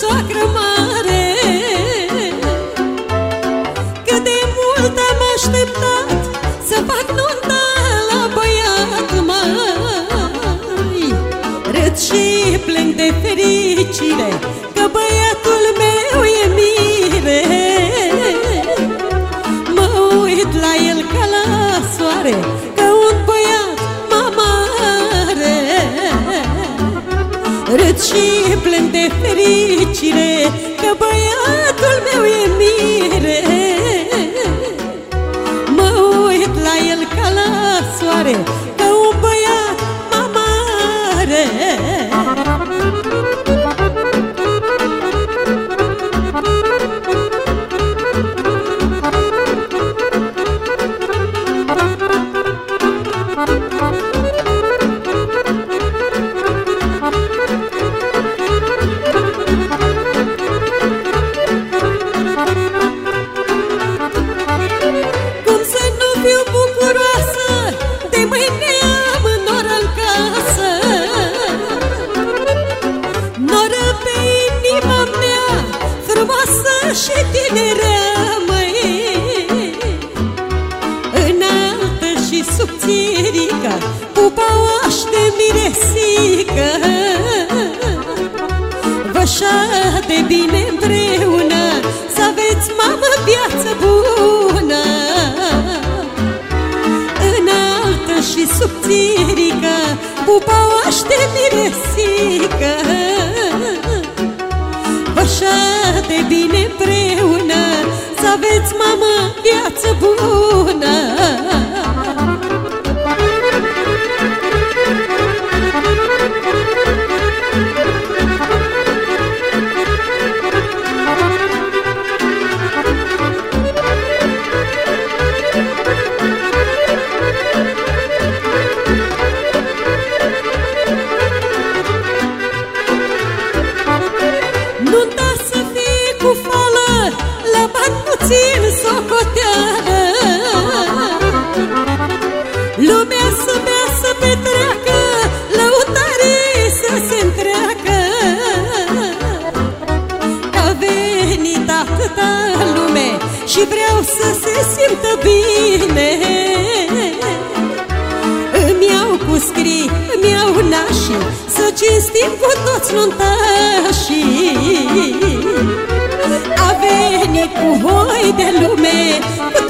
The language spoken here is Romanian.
soacră mare. Cât de mult am așteptat Să fac nunta la băiat mai Râd și plâng de fericire Că băiatul meu e mire. Mă uit la el ca la soare Râd și plâng de fericire Că băiatul meu e mire. Mă uit la el ca la soare Că un băiat mamare. Cum Noră pe inima mea Frumoasă și tinerea măi. Înaltă și subțirică Pupa oaș de miresică Vășa de bine împreună Să aveți, mamă, viață bună. Înaltă și subțirică Pupa oaș de miresică Vășa de bine împreună. Să aveți, mamă, viață Și vreau să se simtă bine. Îmi iau cu scrii, îmi iau nașii Să cinstim cu toți nuntașii. A venit cu hoi de lume Cu